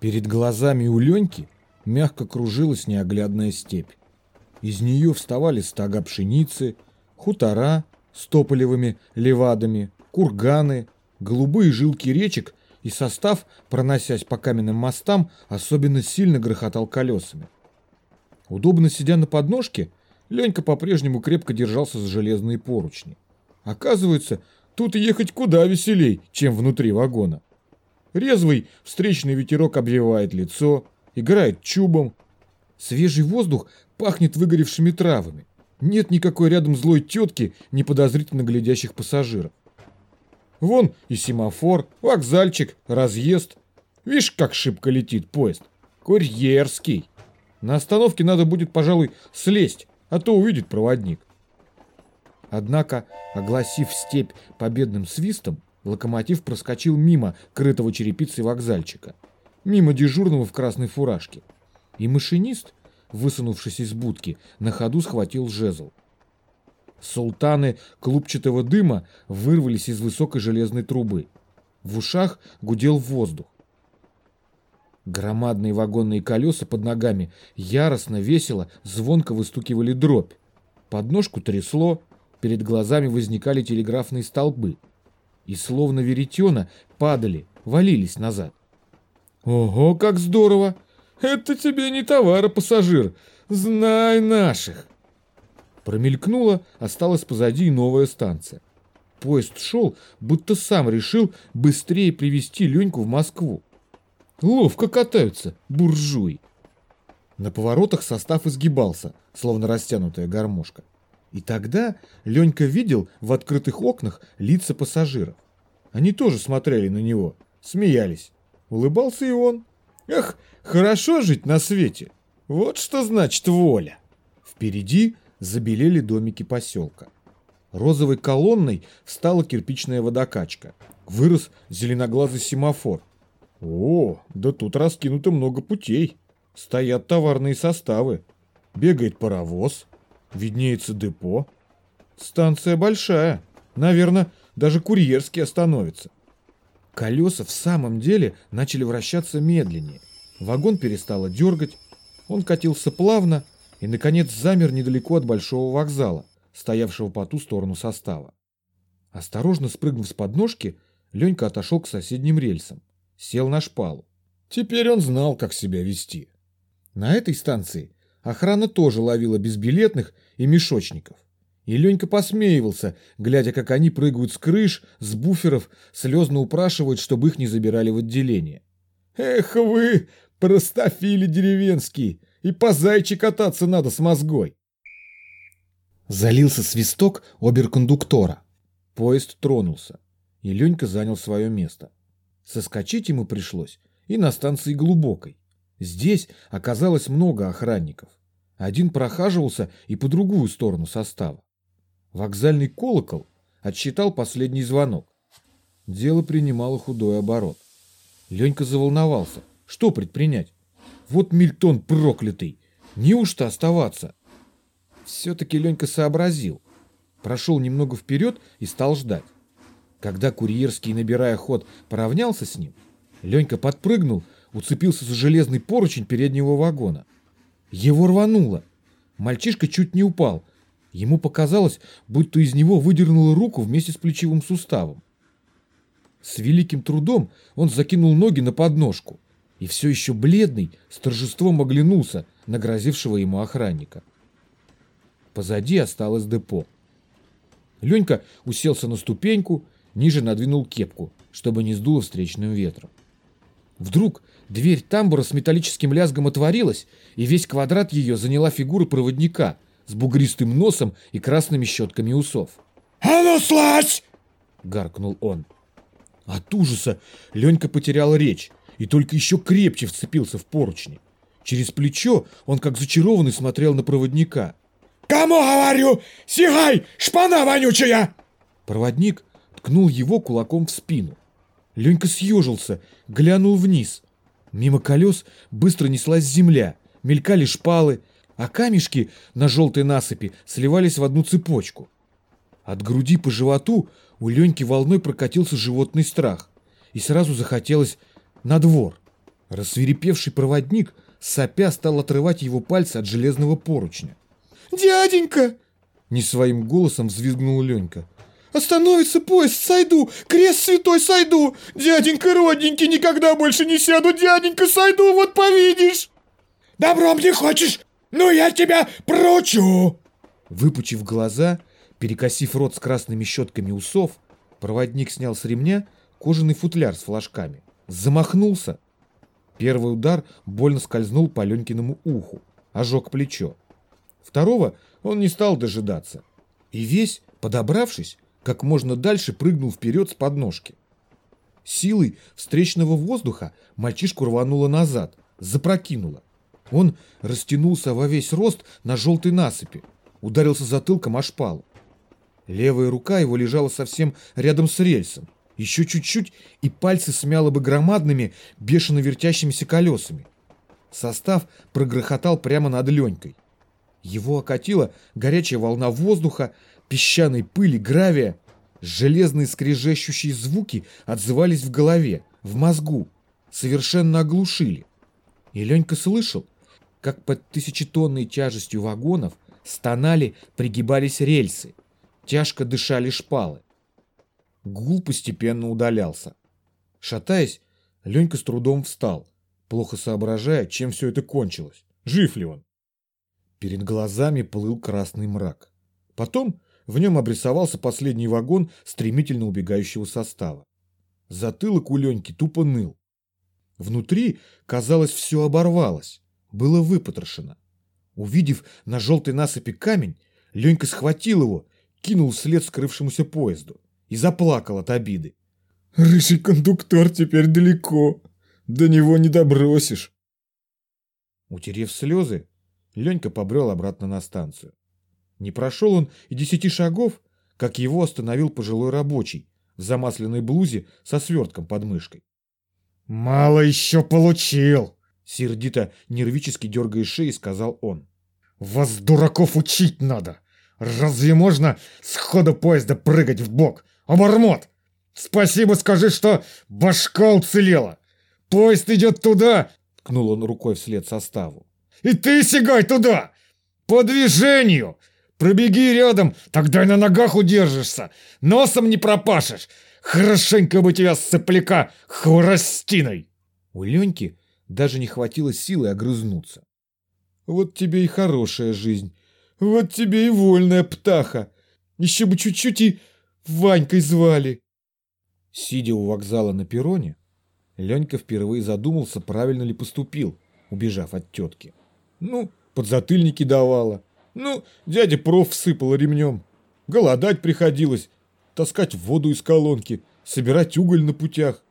Перед глазами у Леньки мягко кружилась неоглядная степь. Из нее вставали стога пшеницы, хутора с тополевыми левадами, курганы, голубые жилки речек и состав, проносясь по каменным мостам, особенно сильно грохотал колесами. Удобно сидя на подножке, Ленька по-прежнему крепко держался за железные поручни. Оказывается, тут ехать куда веселей, чем внутри вагона. Резвый встречный ветерок обвивает лицо, играет чубом. Свежий воздух пахнет выгоревшими травами. Нет никакой рядом злой тетки, неподозрительно глядящих пассажиров. Вон и семафор, вокзальчик, разъезд. Видишь, как шибко летит поезд. Курьерский. На остановке надо будет, пожалуй, слезть, а то увидит проводник. Однако, огласив степь победным свистом, локомотив проскочил мимо крытого черепицей вокзальчика, мимо дежурного в красной фуражке. И машинист, высунувшись из будки, на ходу схватил жезл. Султаны клубчатого дыма вырвались из высокой железной трубы. В ушах гудел воздух. Громадные вагонные колеса под ногами яростно, весело, звонко выстукивали дробь. Подножку трясло, перед глазами возникали телеграфные столбы. И словно веретена падали, валились назад. «Ого, как здорово! Это тебе не товаропассажир! Знай наших!» Промелькнула, осталась позади новая станция. Поезд шел, будто сам решил быстрее привести Леньку в Москву. Ловко катаются, буржуи. На поворотах состав изгибался, словно растянутая гармошка. И тогда Ленька видел в открытых окнах лица пассажиров. Они тоже смотрели на него, смеялись. Улыбался и он. Эх, хорошо жить на свете. Вот что значит воля. Впереди забелели домики поселка. Розовой колонной встала кирпичная водокачка. Вырос зеленоглазый семафор. О, да тут раскинуто много путей. Стоят товарные составы. Бегает паровоз. Виднеется депо. Станция большая. Наверное, даже курьерский остановится. Колеса в самом деле начали вращаться медленнее. Вагон перестало дергать. Он катился плавно и, наконец, замер недалеко от большого вокзала, стоявшего по ту сторону состава. Осторожно спрыгнув с подножки, Ленька отошел к соседним рельсам сел на шпалу. Теперь он знал, как себя вести. На этой станции охрана тоже ловила безбилетных и мешочников. И Ленька посмеивался, глядя, как они прыгают с крыш, с буферов, слезно упрашивают, чтобы их не забирали в отделение. «Эх вы, простофили деревенские, и по зайчи кататься надо с мозгой!» Залился свисток оберкондуктора. Поезд тронулся, и Ленька занял свое место. Соскочить ему пришлось и на станции Глубокой. Здесь оказалось много охранников. Один прохаживался и по другую сторону состава. Вокзальный колокол отсчитал последний звонок. Дело принимало худой оборот. Ленька заволновался. Что предпринять? Вот Мильтон проклятый! Неужто оставаться? Все-таки Ленька сообразил. Прошел немного вперед и стал ждать. Когда курьерский, набирая ход, поравнялся с ним, Ленька подпрыгнул, уцепился за железный поручень переднего вагона. Его рвануло. Мальчишка чуть не упал. Ему показалось, будто из него выдернула руку вместе с плечевым суставом. С великим трудом он закинул ноги на подножку и все еще бледный с торжеством оглянулся на грозившего ему охранника. Позади осталось депо. Ленька уселся на ступеньку ниже надвинул кепку, чтобы не сдуло встречным ветром. Вдруг дверь тамбура с металлическим лязгом отворилась, и весь квадрат ее заняла фигура проводника с бугристым носом и красными щетками усов. «А ну, слазь!» — гаркнул он. От ужаса Ленька потерял речь и только еще крепче вцепился в поручни. Через плечо он как зачарованный смотрел на проводника. «Кому говорю? Сигай, шпана вонючая!» Проводник ткнул его кулаком в спину. Ленька съежился, глянул вниз. Мимо колес быстро неслась земля, мелькали шпалы, а камешки на желтой насыпи сливались в одну цепочку. От груди по животу у Леньки волной прокатился животный страх, и сразу захотелось на двор. Рассверепевший проводник, сопя, стал отрывать его пальцы от железного поручня. «Дяденька!» Не своим голосом взвизгнул Ленька. «Остановится поезд, сойду! Крест святой сойду! Дяденька родненький, никогда больше не сяду! Дяденька, сойду, вот повидишь!» «Добром не хочешь? Ну я тебя прочу!» Выпучив глаза, перекосив рот с красными щетками усов, проводник снял с ремня кожаный футляр с флажками. Замахнулся. Первый удар больно скользнул по Ленькиному уху, ожег плечо. Второго он не стал дожидаться. И весь, подобравшись, как можно дальше прыгнул вперед с подножки. Силой встречного воздуха мальчишку рвануло назад, запрокинуло. Он растянулся во весь рост на желтой насыпи, ударился затылком о шпалу. Левая рука его лежала совсем рядом с рельсом. Еще чуть-чуть, и пальцы смяло бы громадными, бешено вертящимися колесами. Состав прогрохотал прямо над Ленькой. Его окатила горячая волна воздуха, песчаной пыли, гравия. Железные скрежещущие звуки отзывались в голове, в мозгу, совершенно оглушили. И Ленька слышал, как под тысячетонной тяжестью вагонов стонали, пригибались рельсы, тяжко дышали шпалы. Гул постепенно удалялся. Шатаясь, Ленька с трудом встал, плохо соображая, чем все это кончилось. Жив ли он? Перед глазами плыл красный мрак. Потом в нем обрисовался последний вагон стремительно убегающего состава. Затылок у Леньки тупо ныл. Внутри, казалось, все оборвалось, было выпотрошено. Увидев на желтой насыпи камень, Ленька схватил его, кинул вслед скрывшемуся поезду и заплакал от обиды. «Рыжий кондуктор теперь далеко, до него не добросишь». Утерев слезы, Ленька побрел обратно на станцию. Не прошел он и десяти шагов, как его остановил пожилой рабочий в замасленной блузе со свертком под мышкой. «Мало еще получил!» Сердито, нервически дергая шеи, сказал он. «Вас, дураков, учить надо! Разве можно с хода поезда прыгать в бок? Обормот! Спасибо скажи, что башка уцелела! Поезд идет туда!» Ткнул он рукой вслед составу. «И ты сигай туда! По движению! Пробеги рядом, тогда и на ногах удержишься! Носом не пропашешь! Хорошенько бы тебя, сопляка, хворостиной!» У Леньки даже не хватило силы огрызнуться. «Вот тебе и хорошая жизнь, вот тебе и вольная птаха! Еще бы чуть-чуть и Ванькой звали!» Сидя у вокзала на перроне, Ленька впервые задумался, правильно ли поступил, убежав от тетки. Ну, подзатыльники давала. Ну, дядя проф всыпал ремнем. Голодать приходилось, таскать воду из колонки, собирать уголь на путях.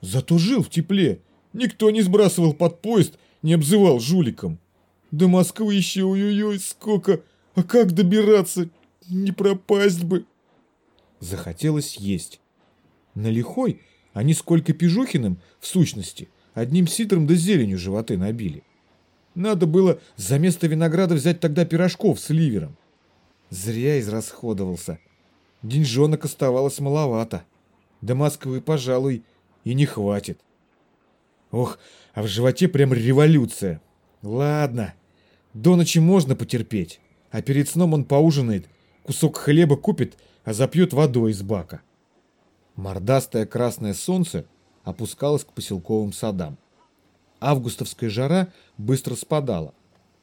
Зато жил в тепле. Никто не сбрасывал под поезд, не обзывал жуликом. До Москвы еще ой-ой-ой сколько, а как добираться, не пропасть бы. Захотелось есть. На лихой они сколько Пижухиным, в сущности, одним ситром да зеленью животы набили. Надо было за место винограда взять тогда пирожков с ливером. Зря израсходовался. Деньжонок оставалось маловато. До Москвы, пожалуй, и не хватит. Ох, а в животе прям революция. Ладно, до ночи можно потерпеть, а перед сном он поужинает, кусок хлеба купит, а запьет водой из бака. Мордастое красное солнце опускалось к поселковым садам. Августовская жара быстро спадала.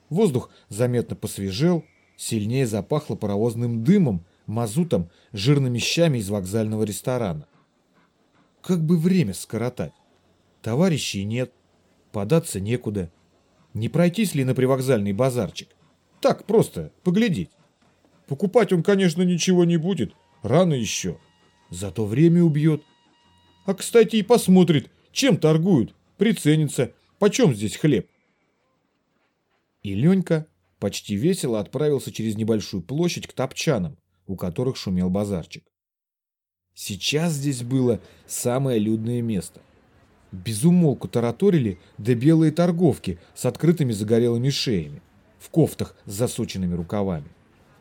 Воздух заметно посвежел, сильнее запахло паровозным дымом, мазутом, жирными щами из вокзального ресторана. Как бы время скоротать? Товарищей нет, податься некуда. Не пройтись ли на привокзальный базарчик? Так, просто поглядеть. Покупать он, конечно, ничего не будет, рано еще. Зато время убьет. А, кстати, и посмотрит, чем торгуют, приценится, почем здесь хлеб. И Ленька почти весело отправился через небольшую площадь к топчанам, у которых шумел базарчик. Сейчас здесь было самое людное место. Безумолку тараторили да белые торговки с открытыми загорелыми шеями, в кофтах с засученными рукавами.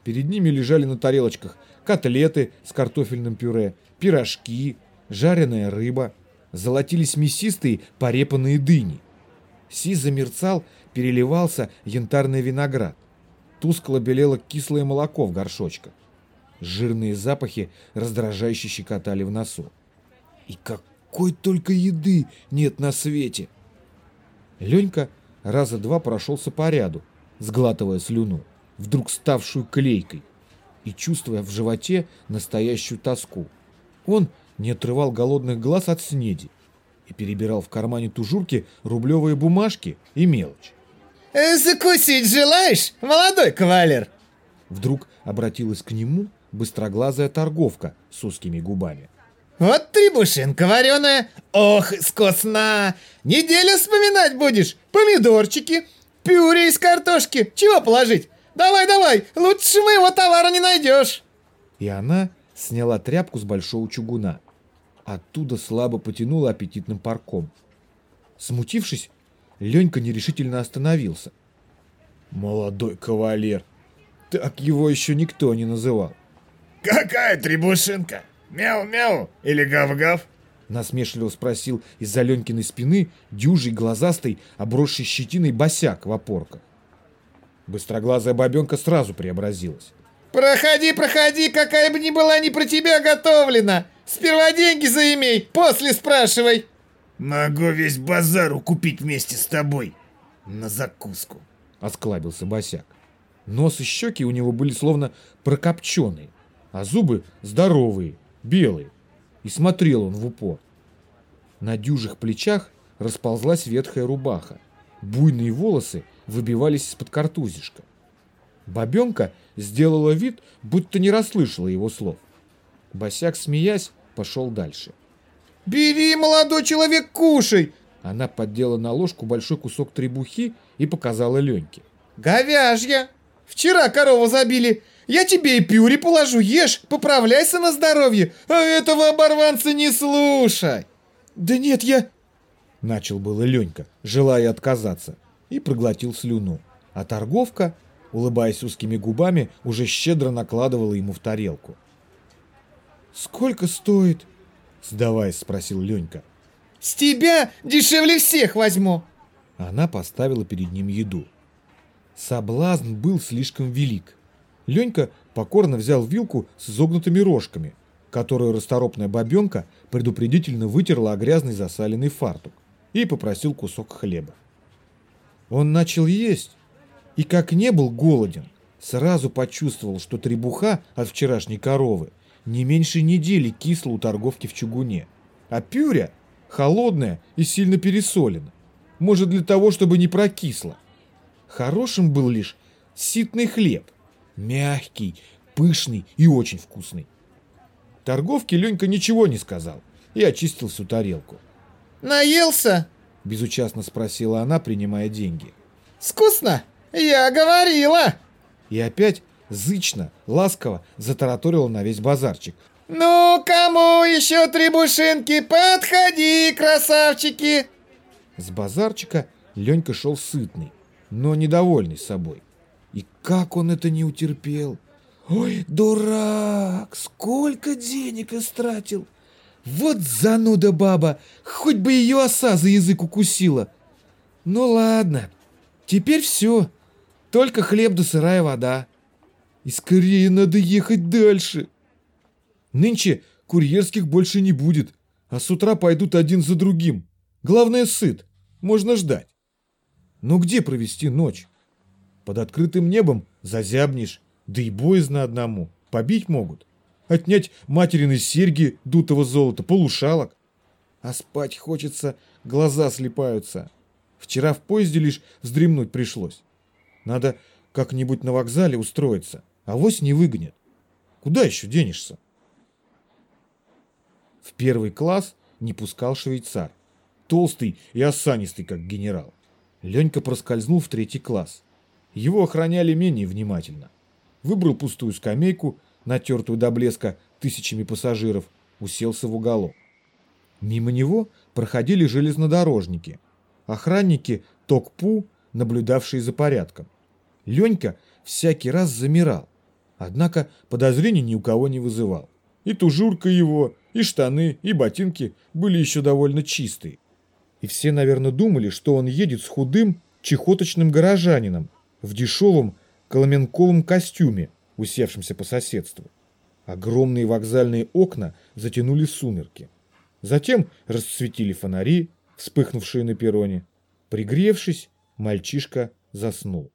Перед ними лежали на тарелочках котлеты с картофельным пюре, пирожки, жареная рыба. золотились мясистые порепанные дыни. Сизо мерцал, переливался янтарный виноград. Тускло белело кислое молоко в горшочках. Жирные запахи раздражающе щекотали в носу. И какой только еды нет на свете! Ленька раза два прошелся по ряду, сглатывая слюну, вдруг ставшую клейкой, и чувствуя в животе настоящую тоску. Он не отрывал голодных глаз от снеди и перебирал в кармане тужурки рублевые бумажки и мелочь. Э, «Закусить желаешь, молодой кавалер?» Вдруг обратилась к нему быстроглазая торговка с узкими губами. «Вот требушинка вареная! Ох, скосна! Неделю вспоминать будешь! Помидорчики, пюре из картошки! Чего положить? Давай, давай! Лучше моего товара не найдешь!» И она сняла тряпку с большого чугуна. Оттуда слабо потянула аппетитным парком. Смутившись, Ленька нерешительно остановился. «Молодой кавалер! Так его еще никто не называл!» «Какая требушинка? Мяу-мяу или гав-гав?» Насмешливо спросил из-за Ленькиной спины дюжий, глазастый, обросший щетиной босяк в опорках. Быстроглазая бабенка сразу преобразилась. «Проходи, проходи, какая бы ни была не про тебя готовлена! Сперва деньги заимей, после спрашивай!» «Могу весь базар купить вместе с тобой. На закуску!» Осклабился босяк. Нос и щеки у него были словно прокопченые, а зубы здоровые, белые. И смотрел он в упор. На дюжих плечах расползлась ветхая рубаха. Буйные волосы выбивались из-под картузишка. Бабенка сделала вид, будто не расслышала его слов. Босяк, смеясь, пошел дальше. «Бери, молодой человек, кушай!» Она поддела на ложку большой кусок требухи и показала Леньке. «Говяжья! Вчера корову забили. Я тебе и пюре положу, ешь, поправляйся на здоровье, а этого оборванца не слушай!» «Да нет, я...» Начал было Ленька, желая отказаться, и проглотил слюну. А торговка, улыбаясь узкими губами, уже щедро накладывала ему в тарелку. «Сколько стоит?» Сдаваясь, спросил Ленька. «С тебя дешевле всех возьму!» Она поставила перед ним еду. Соблазн был слишком велик. Ленька покорно взял вилку с изогнутыми рожками, которую расторопная бабенка предупредительно вытерла о грязный засаленный фартук и попросил кусок хлеба. Он начал есть, и как не был голоден, сразу почувствовал, что требуха от вчерашней коровы не меньше недели кисла у торговки в чугуне, а пюря холодная и сильно пересолена, может для того, чтобы не прокисло. Хорошим был лишь ситный хлеб, мягкий, пышный и очень вкусный. Торговке Ленька ничего не сказал и очистил всю тарелку. «Наелся?» – безучастно спросила она, принимая деньги. «Вкусно? Я говорила!» И опять зычно, ласково затараторила на весь базарчик. «Ну, кому еще требушинки? Подходи, красавчики!» С базарчика Ленька шел сытный, но недовольный собой. И как он это не утерпел! Ой, дурак! Сколько денег истратил! Вот зануда баба! Хоть бы ее оса за язык укусила! Ну ладно, теперь все. Только хлеб да сырая вода. И скорее надо ехать дальше. Нынче курьерских больше не будет, а с утра пойдут один за другим. Главное, сыт. Можно ждать. Но где провести ночь? Под открытым небом зазябнешь, да и боязно одному. Побить могут. Отнять материны серьги дутого золота, полушалок. А спать хочется, глаза слепаются. Вчера в поезде лишь вздремнуть пришлось. Надо как-нибудь на вокзале устроиться. Авось не выгонят. Куда еще денешься? В первый класс не пускал швейцар. Толстый и осанистый, как генерал. Ленька проскользнул в третий класс. Его охраняли менее внимательно. Выбрал пустую скамейку, натертую до блеска тысячами пассажиров, уселся в уголок. Мимо него проходили железнодорожники. Охранники Токпу, наблюдавшие за порядком. Ленька всякий раз замирал. Однако подозрений ни у кого не вызывал. И тужурка его, и штаны, и ботинки были еще довольно чистые. И все, наверное, думали, что он едет с худым, чехоточным горожанином в дешевом коломенковом костюме, усевшемся по соседству. Огромные вокзальные окна затянули сумерки. Затем расцветили фонари, вспыхнувшие на перроне. Пригревшись, мальчишка заснул.